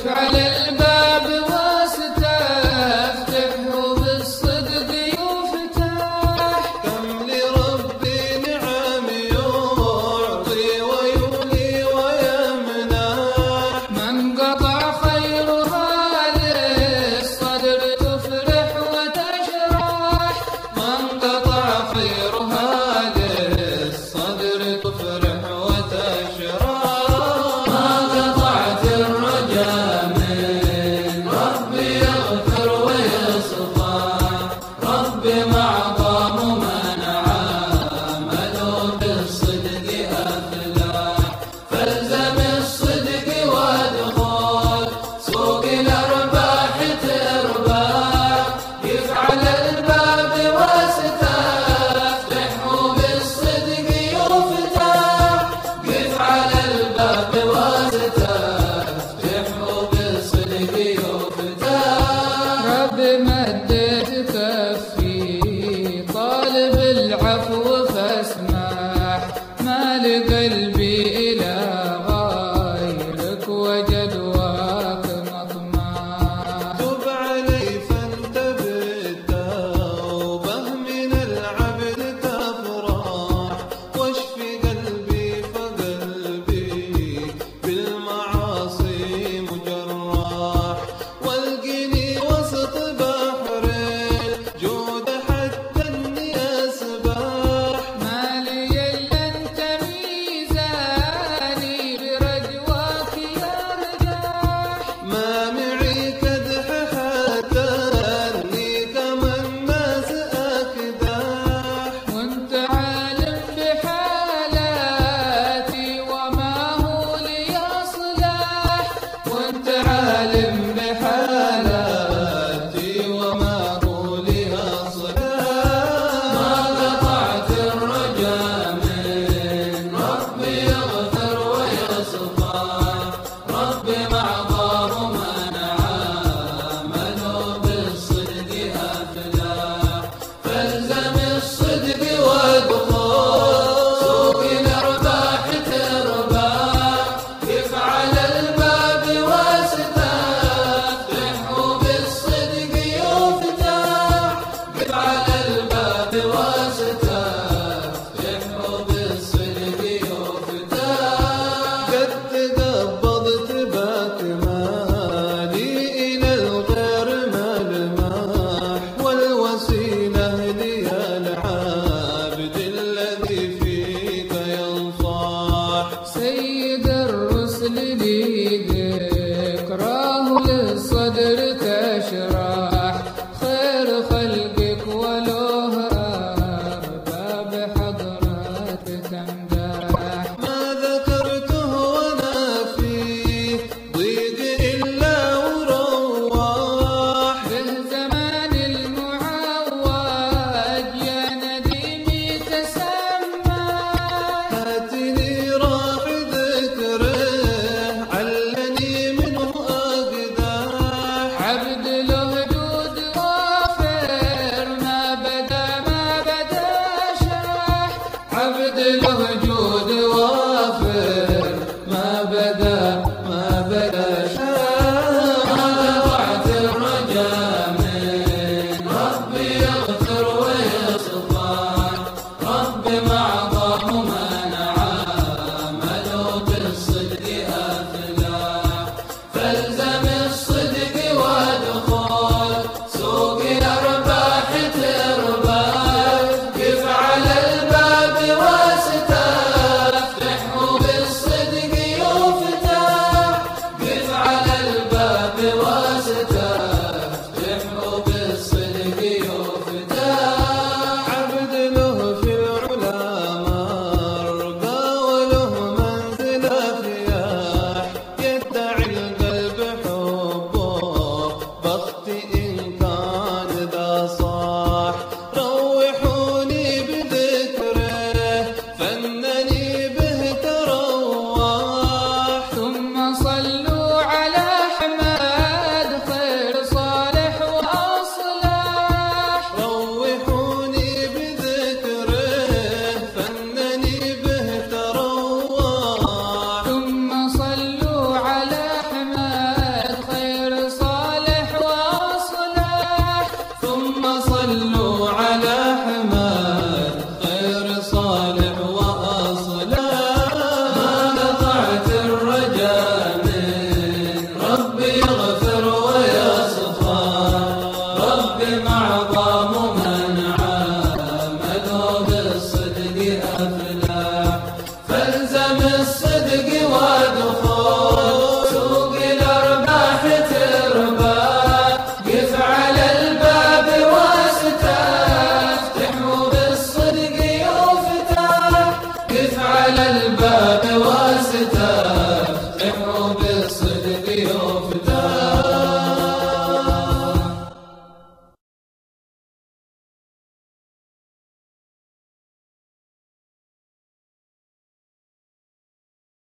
ترباح غيرك of the.